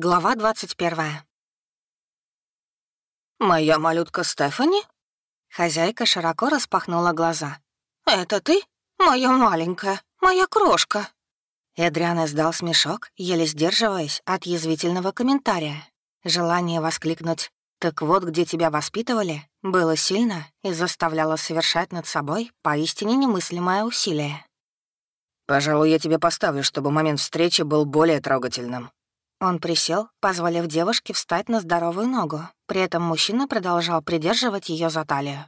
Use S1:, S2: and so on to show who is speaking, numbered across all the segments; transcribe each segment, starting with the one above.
S1: Глава 21.
S2: «Моя малютка Стефани?»
S1: Хозяйка широко распахнула глаза. «Это ты? Моя маленькая, моя крошка!» Эдриан издал смешок, еле сдерживаясь от язвительного комментария. Желание воскликнуть «Так вот, где тебя воспитывали» было сильно и заставляло совершать над собой поистине немыслимое усилие.
S2: «Пожалуй, я тебе поставлю, чтобы момент встречи был более трогательным»,
S1: он присел, позволив девушке встать на здоровую ногу. При этом мужчина продолжал придерживать ее за талию.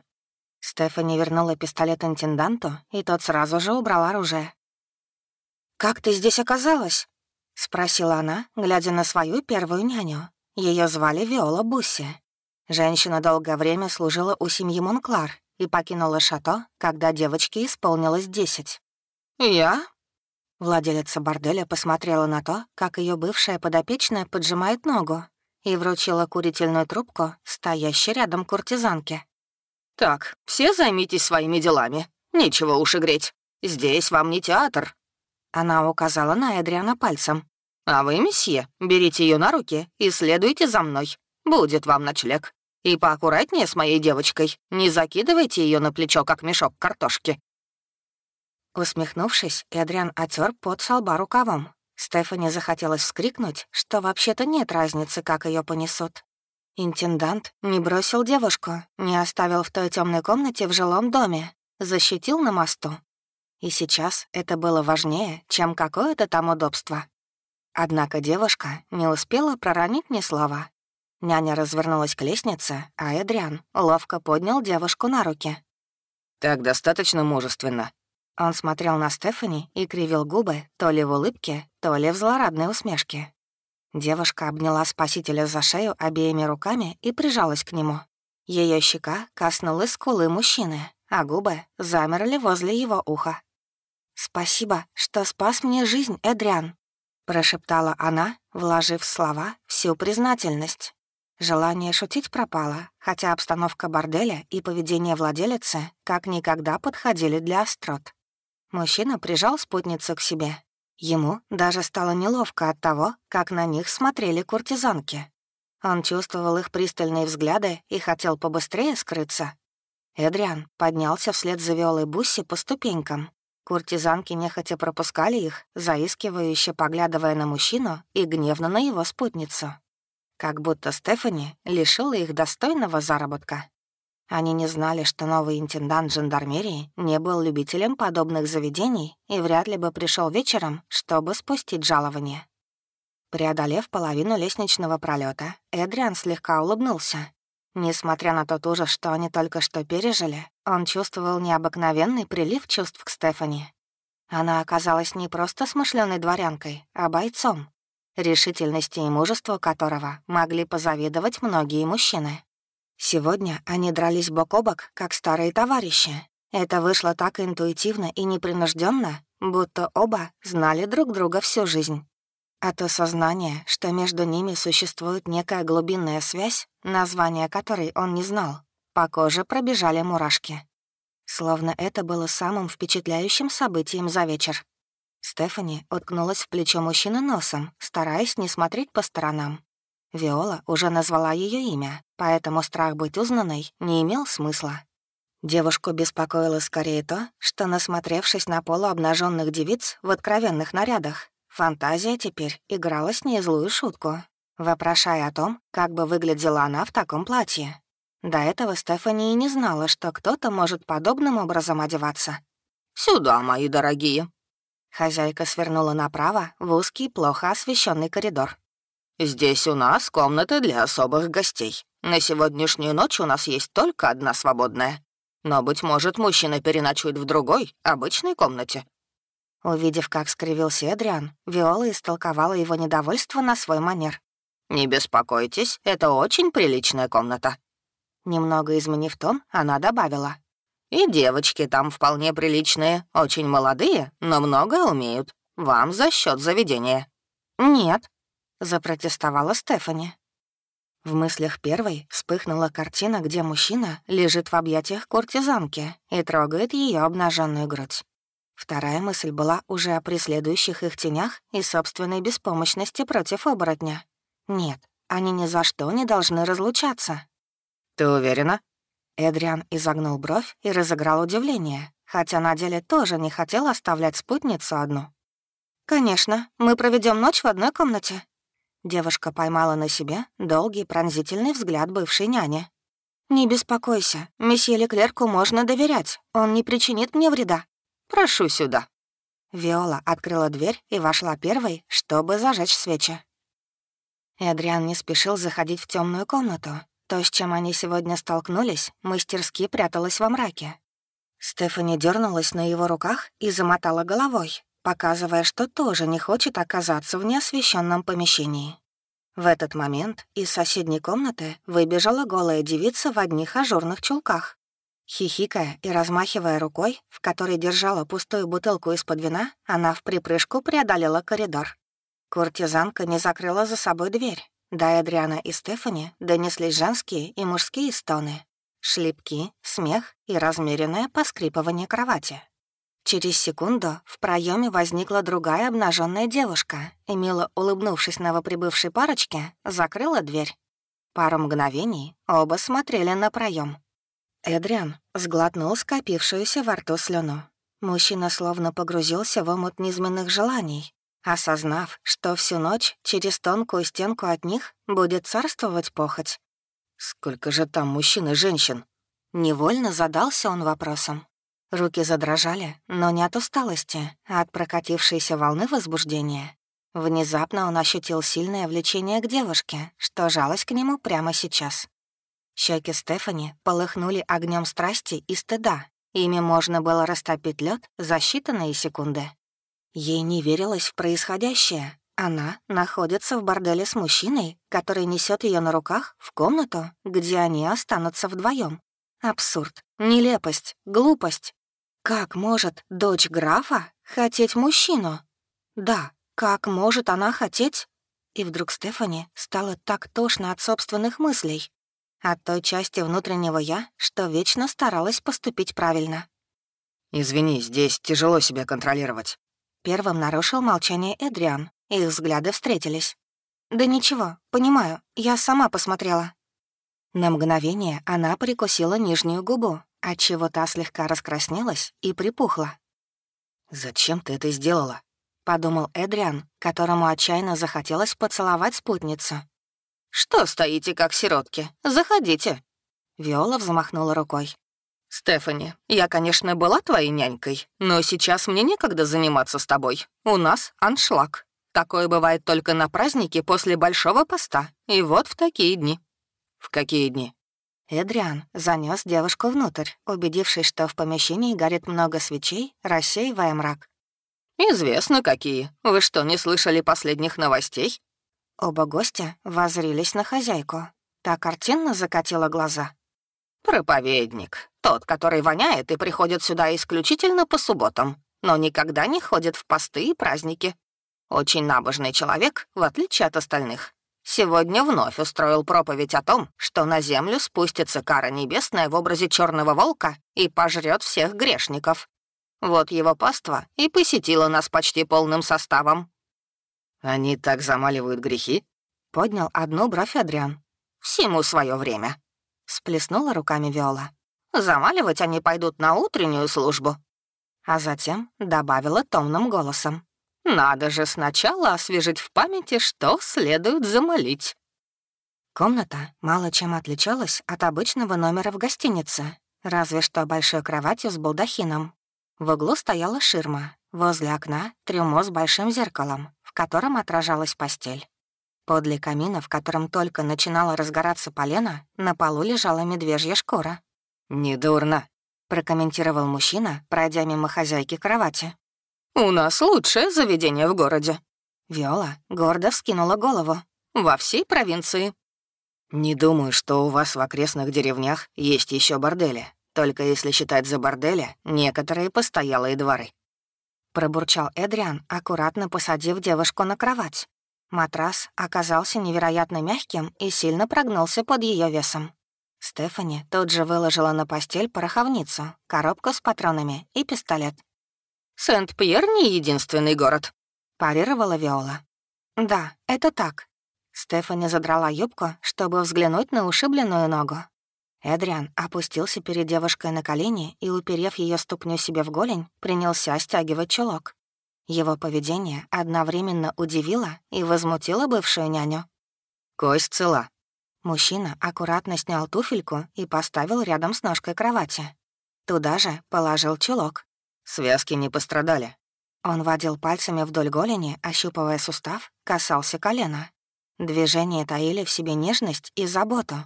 S1: Стефани вернула пистолет интенданту, и тот сразу же убрал оружие. «Как ты здесь оказалась?» — спросила она, глядя на свою первую няню. Ее звали Виола Бусси. Женщина долгое время служила у семьи Монклар и покинула шато, когда девочке исполнилось десять.
S2: «Я?»
S1: Владелица борделя посмотрела на то, как ее бывшая подопечная поджимает ногу, и вручила курительную трубку, стоящей рядом куртизанке.
S2: «Так, все займитесь своими делами. Нечего уши греть. Здесь вам не театр».
S1: Она указала на Эдриана пальцем.
S2: «А вы, месье, берите ее на руки и следуйте за мной. Будет вам ночлег. И поаккуратнее с моей девочкой. Не закидывайте ее на плечо, как мешок картошки.
S1: Усмехнувшись, Эдриан отер под солба рукавом. Стефани захотелось вскрикнуть, что вообще-то нет разницы, как ее понесут. Интендант не бросил девушку, не оставил в той темной комнате в жилом доме, защитил на мосту. И сейчас это было важнее, чем какое-то там удобство. Однако девушка не успела проронить ни слова. Няня развернулась к лестнице, а Эдриан ловко поднял девушку на руки.
S2: «Так достаточно мужественно»,
S1: он смотрел на Стефани и кривил губы то ли в улыбке, то ли в злорадной усмешке. Девушка обняла спасителя за шею обеими руками и прижалась к нему. Ее щека коснулась скулы мужчины, а губы замерли возле его уха. «Спасибо, что спас мне жизнь, Эдриан», — прошептала она, вложив в слова всю признательность. Желание шутить пропало, хотя обстановка борделя и поведение владелицы как никогда подходили для острот. Мужчина прижал спутницу к себе. Ему даже стало неловко от того, как на них смотрели куртизанки. Он чувствовал их пристальные взгляды и хотел побыстрее скрыться. Эдриан поднялся вслед за Виолой Бусси по ступенькам. Куртизанки нехотя пропускали их, заискивающе поглядывая на мужчину и гневно на его спутницу. Как будто Стефани лишила их достойного заработка. Они не знали, что новый интендант жандармерии не был любителем подобных заведений и вряд ли бы пришел вечером, чтобы спустить жалование. Преодолев половину лестничного пролета, Эдриан слегка улыбнулся. Несмотря на тот ужас, что они только что пережили, он чувствовал необыкновенный прилив чувств к Стефани. Она оказалась не просто смышленой дворянкой, а бойцом, решительности и мужеству которого могли позавидовать многие мужчины. Сегодня они дрались бок о бок, как старые товарищи. Это вышло так интуитивно и непринужденно, будто оба знали друг друга всю жизнь. А то сознание, что между ними существует некая глубинная связь, название которой он не знал, по коже пробежали мурашки. Словно это было самым впечатляющим событием за вечер. Стефани уткнулась в плечо мужчины носом, стараясь не смотреть по сторонам. Виола уже назвала ее имя, поэтому страх быть узнанной не имел смысла. Девушку беспокоило скорее то, что, насмотревшись на полуобнаженных девиц в откровенных нарядах, фантазия теперь играла с ней злую шутку, вопрошая о том, как бы выглядела она в таком платье. До этого Стефани и не знала, что кто-то может подобным образом одеваться.
S2: «Сюда, мои дорогие!»
S1: Хозяйка свернула направо в узкий, плохо освещенный коридор.
S2: «Здесь у нас комната для особых гостей. На сегодняшнюю ночь у нас есть только одна свободная. Но, быть может, мужчина переночует в другой, обычной комнате».
S1: Увидев, как скривился Эдриан, Виола истолковала его недовольство на свой манер.
S2: «Не беспокойтесь, это очень приличная комната».
S1: Немного изменив тон, она добавила.
S2: «И девочки там вполне приличные, очень молодые, но многое умеют. Вам за счет заведения».
S1: «Нет», запротестовала Стефани. В мыслях первой вспыхнула картина, где мужчина лежит в объятиях куртизанки и трогает ее обнаженную грудь. Вторая мысль была уже о преследующих их тенях и собственной беспомощности против оборотня. Нет, они ни за что не должны разлучаться.
S2: «Ты уверена?»
S1: Эдриан изогнул бровь и разыграл удивление, хотя на деле тоже не хотел оставлять спутницу одну. «Конечно, мы проведем ночь в одной комнате». Девушка поймала на себе долгий пронзительный взгляд бывшей няни. «Не беспокойся, месье Леклерку можно доверять, он не причинит мне вреда.
S2: Прошу сюда».
S1: Виола открыла дверь и вошла первой, чтобы зажечь свечи. Эдриан не спешил заходить в темную комнату. То, с чем они сегодня столкнулись, мастерски пряталось во мраке. Стефани дернулась на его руках и замотала головой, показывая, что тоже не хочет оказаться в неосвещенном помещении. В этот момент из соседней комнаты выбежала голая девица в одних ажурных чулках. Хихикая и размахивая рукой, в которой держала пустую бутылку из-под вина, она в припрыжку преодолела коридор. Куртизанка не закрыла за собой дверь. До Эдриана и Стефани донеслись женские и мужские стоны, шлепки, смех и размеренное поскрипывание кровати. Через секунду в проеме возникла другая обнаженная девушка и, мило улыбнувшись новоприбывшей парочке, закрыла дверь. Пару мгновений оба смотрели на проем. Эдриан сглотнул скопившуюся во рту слюну. Мужчина словно погрузился в омут низменных желаний, осознав, что всю ночь через тонкую стенку от них будет царствовать похоть.
S2: «Сколько же там мужчин и женщин?»
S1: Невольно задался он вопросом. Руки задрожали, но не от усталости, а от прокатившейся волны возбуждения. Внезапно он ощутил сильное влечение к девушке, что жалось к нему прямо сейчас. Щеки Стефани полыхнули огнем страсти и стыда. Ими можно было растопить лед за считанные секунды. Ей не верилось в происходящее. Она находится в борделе с мужчиной, который несет ее на руках в комнату, где они останутся вдвоем. Абсурд, нелепость, глупость. Как может дочь графа хотеть мужчину? Да, как может она хотеть? И вдруг Стефани стало так тошно от собственных мыслей, от той части внутреннего «я», что вечно старалась поступить правильно.
S2: «Извини, здесь тяжело себя контролировать».
S1: Первым нарушил молчание Эдриан, их взгляды встретились. «Да ничего, понимаю, я сама посмотрела». На мгновение она прикусила нижнюю губу, отчего та слегка раскраснелась и припухла.
S2: «Зачем ты это сделала?»
S1: — подумал Эдриан, которому отчаянно захотелось поцеловать спутницу.
S2: «Что стоите, как сиротки? Заходите!»
S1: Виола взмахнула рукой.
S2: «Стефани, я, конечно, была твоей нянькой, но сейчас мне некогда заниматься с тобой. У нас аншлаг. Такое бывает только на празднике после Большого поста, и вот в такие дни». «В какие дни?»
S1: Эдриан занес девушку внутрь, убедившись, что в помещении горит много свечей, рассеивая мрак.
S2: «Известно, какие. Вы что, не слышали последних новостей?»
S1: Оба гостя возрились на хозяйку. Та картинно закатила глаза.
S2: «Проповедник. Тот, который воняет и приходит сюда исключительно по субботам, но никогда не ходит в посты и праздники. Очень набожный человек, в отличие от остальных. Сегодня вновь устроил проповедь о том, что на землю спустится кара небесная в образе черного волка и пожрет всех грешников. Вот его паства и посетила нас почти полным составом.
S1: «Они так замаливают грехи?» — поднял одну бровь Адриан.
S2: «Всему свое время», —
S1: сплеснула руками Виола.
S2: «Замаливать они пойдут на утреннюю службу».
S1: А затем добавила томным голосом.
S2: «Надо же сначала освежить в памяти, что следует замолить».
S1: Комната мало чем отличалась от обычного номера в гостинице, разве что большой кроватью с балдахином. В углу стояла ширма, возле окна — трюмо с большим зеркалом, в котором отражалась постель. Подле камина, в котором только начинала разгораться полено, на полу лежала медвежья шкура.
S2: «Недурно», —
S1: прокомментировал мужчина, пройдя мимо хозяйки кровати.
S2: «У нас лучшее заведение в городе».
S1: Виола гордо вскинула голову.
S2: «Во всей провинции».
S1: «Не думаю, что у вас в окрестных деревнях есть еще бордели, только если считать за бордели некоторые постоялые дворы». Пробурчал Эдриан, аккуратно посадив девушку на кровать. Матрас оказался невероятно мягким и сильно прогнулся под ее весом. Стефани тут же выложила на постель пороховницу, коробку с патронами и пистолет.
S2: «Сент-Пьер не единственный город», —
S1: парировала Виола. «Да, это так». Стефани задрала юбку, чтобы взглянуть на ушибленную ногу. Эдриан опустился перед девушкой на колени и, уперев ее ступню себе в голень, принялся стягивать чулок. Его поведение одновременно удивило и возмутило бывшую няню.
S2: «Кость цела».
S1: Мужчина аккуратно снял туфельку и поставил рядом с ножкой кровати. Туда же положил чулок.
S2: «Связки не пострадали».
S1: Он водил пальцами вдоль голени, ощупывая сустав, касался колена. Движения таили в себе нежность и заботу.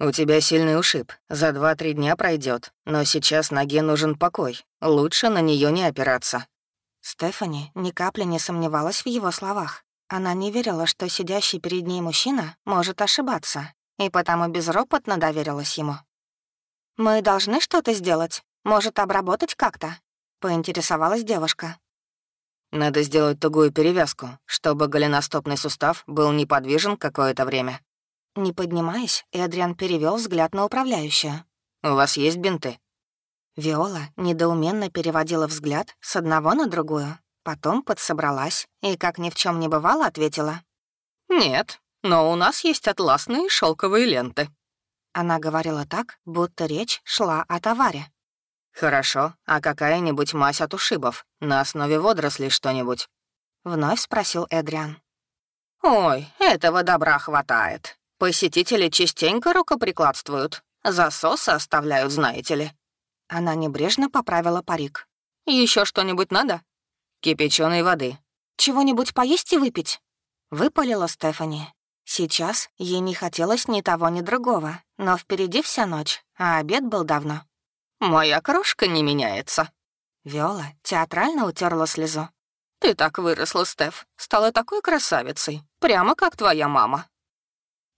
S2: «У тебя сильный ушиб. За два-три дня пройдет, но сейчас ноге нужен покой. Лучше на нее не опираться».
S1: Стефани ни капли не сомневалась в его словах. Она не верила, что сидящий перед ней мужчина может ошибаться, и потому безропотно доверилась ему. «Мы должны что-то сделать? Может, обработать как-то?» — поинтересовалась девушка.
S2: «Надо сделать тугую перевязку, чтобы голеностопный сустав был неподвижен какое-то время.
S1: Не поднимаясь, Эдриан перевел взгляд на управляющую.
S2: «У вас есть бинты?»
S1: Виола недоуменно переводила взгляд с одного на другую, потом подсобралась и, как ни в чем не бывало, ответила.
S2: «Нет, но у нас есть атласные шелковые ленты».
S1: Она говорила так, будто речь шла о товаре.
S2: «Хорошо, а какая-нибудь мазь от ушибов? На основе водорослей что-нибудь?»
S1: Вновь спросил Эдриан.
S2: «Ой, этого добра хватает. Посетители частенько рукоприкладствуют. Засосы оставляют, знаете ли».
S1: Она небрежно поправила парик.
S2: Еще что-нибудь надо?» «Кипяченой воды».
S1: «Чего-нибудь поесть и выпить?» Выпалила Стефани. Сейчас ей не хотелось ни того, ни другого, но впереди вся ночь, а обед был давно.
S2: «Моя крошка не меняется».
S1: Виола театрально утерла слезу.
S2: «Ты так выросла, Стеф, стала такой красавицей, прямо как твоя мама».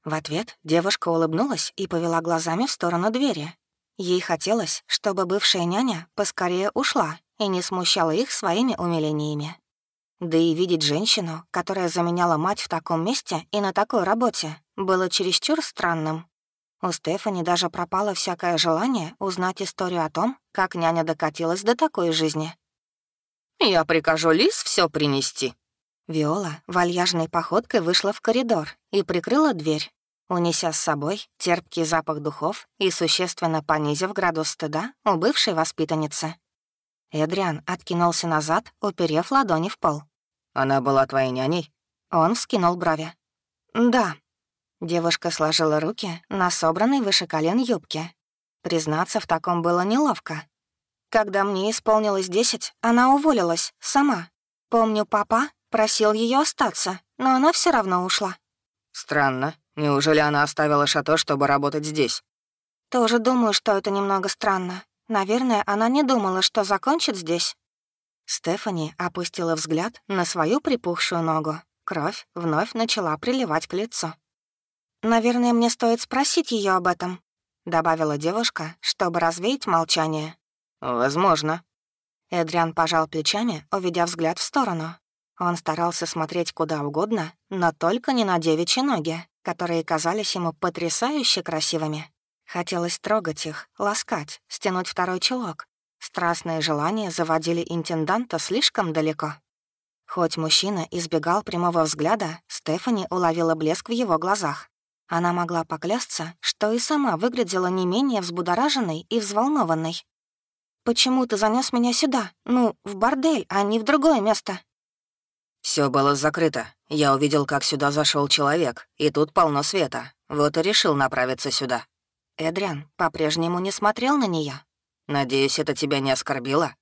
S1: В ответ девушка улыбнулась и повела глазами в сторону двери. Ей хотелось, чтобы бывшая няня поскорее ушла и не смущала их своими умилениями. Да и видеть женщину, которая заменяла мать в таком месте и на такой работе, было чересчур странным. У Стефани даже пропало всякое желание узнать историю о том, как няня докатилась до такой жизни.
S2: «Я прикажу Лис все принести»,
S1: Виола вальяжной походкой вышла в коридор и прикрыла дверь, унеся с собой терпкий запах духов и существенно понизив градус стыда у бывшей воспитанницы. Эдриан откинулся назад, уперев ладони в пол.
S2: «Она была твоей няней?»
S1: Он вскинул брови. «Да». Девушка сложила руки на собранной выше колен юбке. Признаться в таком было неловко. Когда мне исполнилось десять, она уволилась, сама. Помню, папа Просил ее остаться, но она все равно ушла.
S2: Странно. Неужели она оставила шато, чтобы работать здесь?
S1: Тоже думаю, что это немного странно. Наверное, она не думала, что закончит здесь. Стефани опустила взгляд на свою припухшую ногу. Кровь вновь начала приливать к лицу. «Наверное, мне стоит спросить ее об этом», — добавила девушка, чтобы развеять молчание.
S2: «Возможно».
S1: Эдриан пожал плечами, уведя взгляд в сторону, он старался смотреть куда угодно, но только не на девичьи ноги, которые казались ему потрясающе красивыми. Хотелось трогать их, ласкать, стянуть второй чулок. Страстные желания заводили интенданта слишком далеко. Хоть мужчина избегал прямого взгляда, Стефани уловила блеск в его глазах. Она могла поклясться, что и сама выглядела не менее взбудораженной и взволнованной. «Почему ты занес меня сюда? Ну, в бордель, а не в другое место?»
S2: Все было закрыто. Я увидел, как сюда зашел человек, и тут полно света. Вот и решил направиться сюда».
S1: Эдриан по-прежнему не смотрел на нее.
S2: «Надеюсь, это тебя не оскорбило?»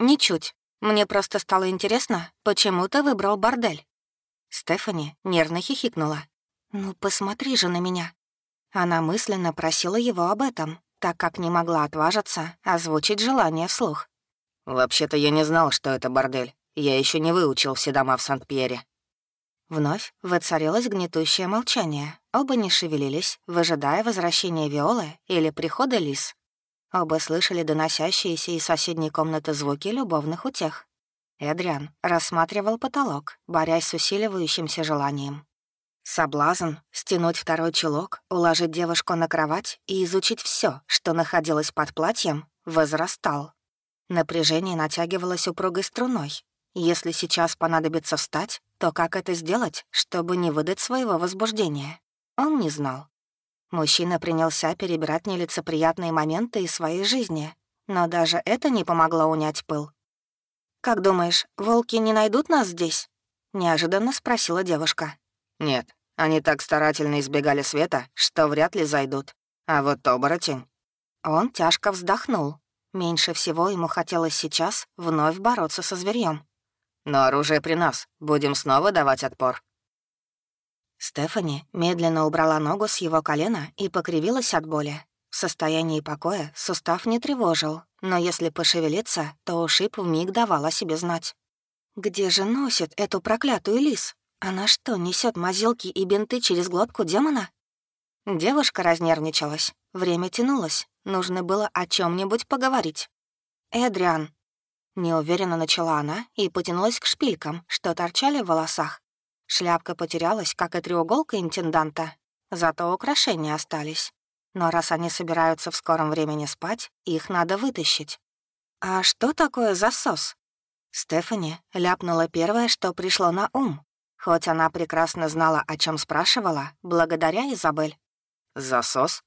S1: «Ничуть. Мне просто стало интересно, почему ты выбрал бордель?» Стефани нервно хихикнула. «Ну, посмотри же на меня». Она мысленно просила его об этом, так как не могла отважиться озвучить желание вслух.
S2: «Вообще-то я не знал, что это бордель. Я еще не выучил все дома в Санкт-Пьере».
S1: Вновь воцарилось гнетущее молчание. Оба не шевелились, выжидая возвращения Виолы или прихода Лис. Оба слышали доносящиеся из соседней комнаты звуки любовных утех. Эдриан рассматривал потолок, борясь с усиливающимся желанием. Соблазн — стянуть второй чулок, уложить девушку на кровать и изучить все, что находилось под платьем, возрастал. Напряжение натягивалось упругой струной, Если сейчас понадобится встать, то как это сделать, чтобы не выдать своего возбуждения? Он не знал. Мужчина принялся перебирать нелицеприятные моменты из своей жизни, но даже это не помогло унять пыл. «Как думаешь, волки не найдут нас здесь?» — неожиданно спросила девушка.
S2: «Нет, они так старательно избегали света, что вряд ли зайдут. А вот оборотень...»
S1: Он тяжко вздохнул. Меньше всего ему хотелось сейчас вновь бороться со зверьем.
S2: «Но оружие при нас. Будем снова давать отпор».
S1: Стефани медленно убрала ногу с его колена и покривилась от боли. В состоянии покоя сустав не тревожил, но если пошевелиться, то ушиб вмиг давал о себе знать. «Где же носит эту проклятую лис? Она что, несет мазилки и бинты через глотку демона?» Девушка разнервничалась. Время тянулось. Нужно было о чем нибудь поговорить. «Эдриан». Неуверенно начала она и потянулась к шпилькам, что торчали в волосах. Шляпка потерялась, как и треуголка интенданта. Зато украшения остались. Но раз они собираются в скором времени спать, их надо вытащить. «А что такое засос?» Стефани ляпнула первое, что пришло на ум, хоть она прекрасно знала, о чем спрашивала, благодаря Изабель.
S2: «Засос?»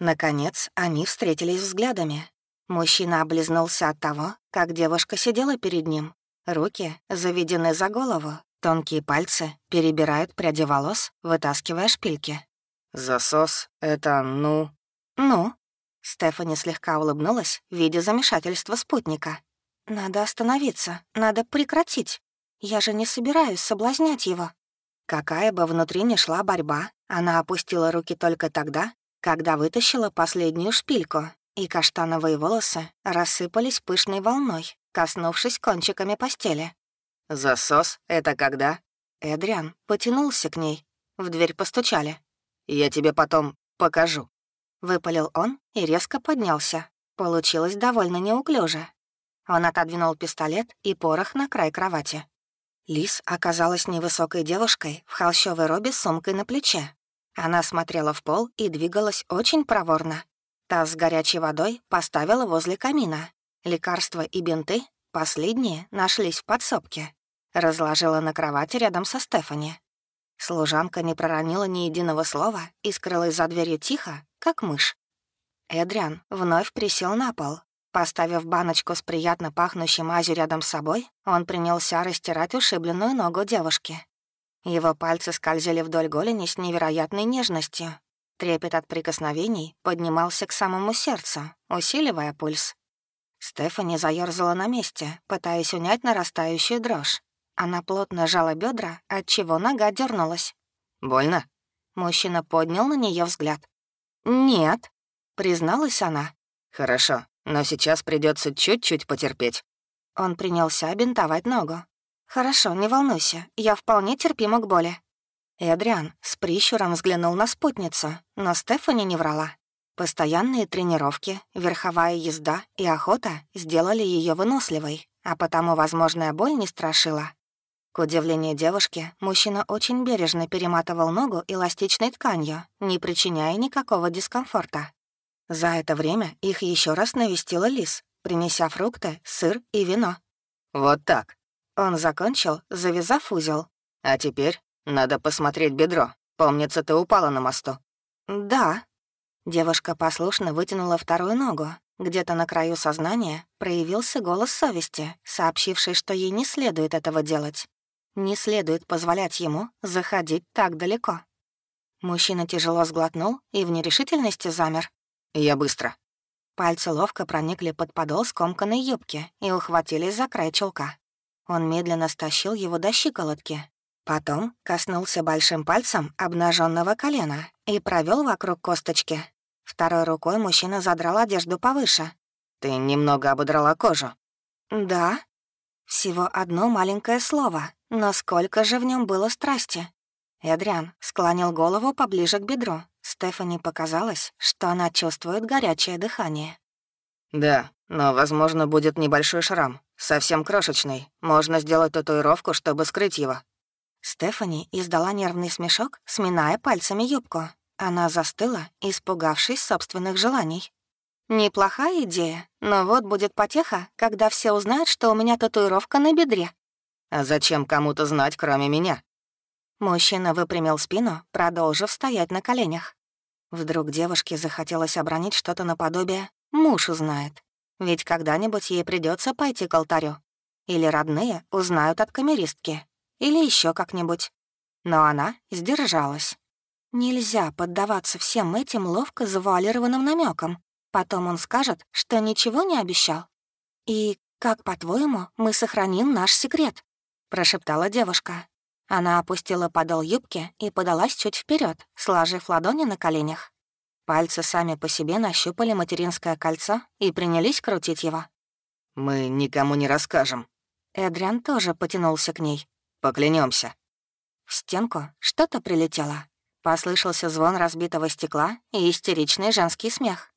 S1: Наконец, они встретились взглядами. Мужчина облизнулся от того, как девушка сидела перед ним. Руки заведены за голову, тонкие пальцы перебирают пряди волос, вытаскивая шпильки.
S2: «Засос — это, ну...»
S1: «Ну?» Стефани слегка улыбнулась, видя замешательство спутника. «Надо остановиться, надо прекратить. Я же не собираюсь соблазнять его». Какая бы внутри ни шла борьба, она опустила руки только тогда, когда вытащила последнюю шпильку, и каштановые волосы рассыпались пышной волной, коснувшись кончиками постели.
S2: «Засос — это когда?»
S1: Эдриан потянулся к ней. В дверь постучали.
S2: «Я тебе потом покажу».
S1: Выпалил он и резко поднялся. Получилось довольно неуклюже. Он отодвинул пистолет и порох на край кровати. Лис оказалась невысокой девушкой в холщовой робе с сумкой на плече. Она смотрела в пол и двигалась очень проворно. Таз с горячей водой поставила возле камина. Лекарства и бинты, последние, нашлись в подсобке. Разложила на кровати рядом со Стефани. Служанка не проронила ни единого слова и скрылась за дверью тихо, как мышь. Эдриан вновь присел на пол. Поставив баночку с приятно пахнущей мазью рядом с собой, он принялся растирать ушибленную ногу девушки. Его пальцы скользили вдоль голени с невероятной нежностью. Трепет от прикосновений поднимался к самому сердцу, усиливая пульс. Стефани заёрзала на месте, пытаясь унять нарастающую дрожь. Она плотно жала бедра, отчего нога дернулась.
S2: «Больно?»
S1: Мужчина поднял на нее взгляд. «Нет», — призналась она.
S2: «Хорошо, но сейчас придется чуть-чуть потерпеть».
S1: Он принялся бинтовать ногу. «Хорошо, не волнуйся, я вполне терпима к боли». Эдриан с прищуром взглянул на спутницу, но Стефани не врала. Постоянные тренировки, верховая езда и охота сделали ее выносливой, а потому возможная боль не страшила. К удивлению девушки, мужчина очень бережно перематывал ногу эластичной тканью, не причиняя никакого дискомфорта. За это время их еще раз навестила Лис, принеся фрукты, сыр и вино.
S2: «Вот так».
S1: Он закончил, завязав узел.
S2: «А теперь надо посмотреть бедро. Помнится, ты упала на мосту».
S1: «Да». Девушка послушно вытянула вторую ногу. Где-то на краю сознания проявился голос совести, сообщивший, что ей не следует этого делать. Не следует позволять ему заходить так далеко. Мужчина тяжело сглотнул и в нерешительности замер.
S2: «Я быстро».
S1: Пальцы ловко проникли под подол скомканной юбки и ухватились за край чулка. Он медленно стащил его до щиколотки. Потом коснулся большим пальцем обнаженного колена и провел вокруг косточки. Второй рукой мужчина задрал одежду повыше.
S2: «Ты немного ободрала кожу».
S1: «Да». Всего одно маленькое слово, но сколько же в нем было страсти? Эдриан склонил голову поближе к бедру. Стефани показалось, что она чувствует горячее дыхание.
S2: «Да, но, возможно, будет небольшой шрам. Совсем крошечный. Можно сделать татуировку, чтобы скрыть его».
S1: Стефани издала нервный смешок, сминая пальцами юбку. Она застыла, испугавшись собственных желаний. «Неплохая идея, но вот будет потеха, когда все узнают, что у меня татуировка на бедре».
S2: А зачем кому-то знать, кроме меня?»
S1: Мужчина выпрямил спину, продолжив стоять на коленях. Вдруг девушке захотелось обронить что-то наподобие «муж узнает». Ведь когда-нибудь ей придется пойти к алтарю. Или родные узнают от камеристки. Или еще как-нибудь. Но она сдержалась. Нельзя поддаваться всем этим ловко завуалированным намекам. Потом он скажет, что ничего не обещал. «И как, по-твоему, мы сохраним наш секрет?» — прошептала девушка. Она опустила подол юбки и подалась чуть вперед, сложив ладони на коленях. Пальцы сами по себе нащупали материнское кольцо и принялись крутить его.
S2: «Мы никому не расскажем».
S1: Эдриан тоже потянулся к ней.
S2: Поклянемся.
S1: В стенку что-то прилетело. Послышался звон разбитого стекла и истеричный женский смех.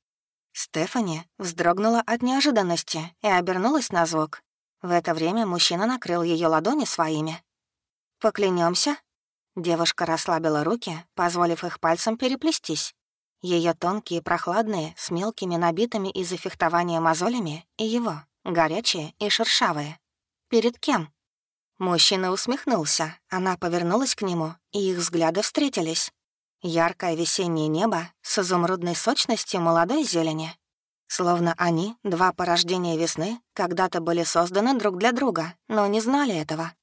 S1: Стефани вздрогнула от неожиданности и обернулась на звук. В это время мужчина накрыл ее ладони своими. Поклянемся. Девушка расслабила руки, позволив их пальцем переплестись. Ее тонкие, прохладные, с мелкими набитыми из-за фехтования мозолями, и его, горячие и шершавые. Перед кем? Мужчина усмехнулся, она повернулась к нему, и их взгляды встретились. Яркое весеннее небо с изумрудной сочностью молодой зелени. Словно они, два порождения весны, когда-то были созданы друг для друга, но не знали этого.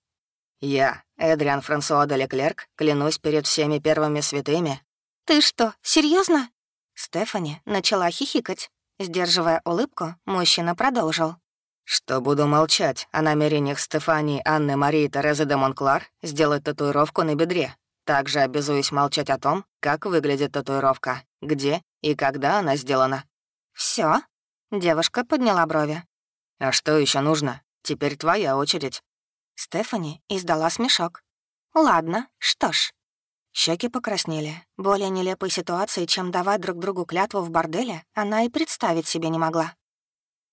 S2: «Я, Эдриан Франсуа де Леклерк, клянусь перед всеми первыми святыми».
S1: «Ты что, серьезно? Стефани начала хихикать. Сдерживая улыбку, мужчина продолжил
S2: что буду молчать о намерениях Стефании Анны Марии Терезы де Монклар сделать татуировку на бедре. Также обязуюсь молчать о том, как выглядит татуировка, где и когда она сделана.
S1: Все? Девушка подняла брови.
S2: «А что еще нужно? Теперь твоя очередь».
S1: Стефани издала смешок. «Ладно, что ж». Щеки покраснели. Более нелепой ситуации, чем давать друг другу клятву в борделе, она и представить себе не могла.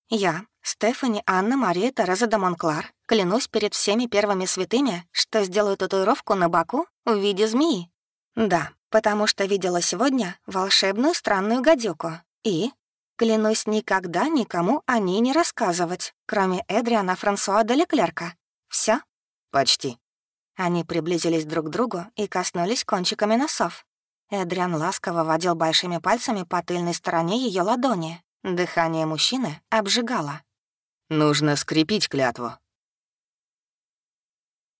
S1: Я, Стефани Анна Мария Тереза де Монклар, клянусь перед всеми первыми святыми, что сделаю татуировку на боку в виде змеи. Да, потому что видела сегодня волшебную странную гадюку. И клянусь никогда никому о ней не рассказывать, кроме Эдриана Франсуа де Леклерка. Все?
S2: Почти.
S1: Они приблизились друг к другу и коснулись кончиками носов. Эдриан ласково водил большими пальцами по тыльной стороне ее ладони, Дыхание мужчины обжигало.
S2: «Нужно скрепить клятву.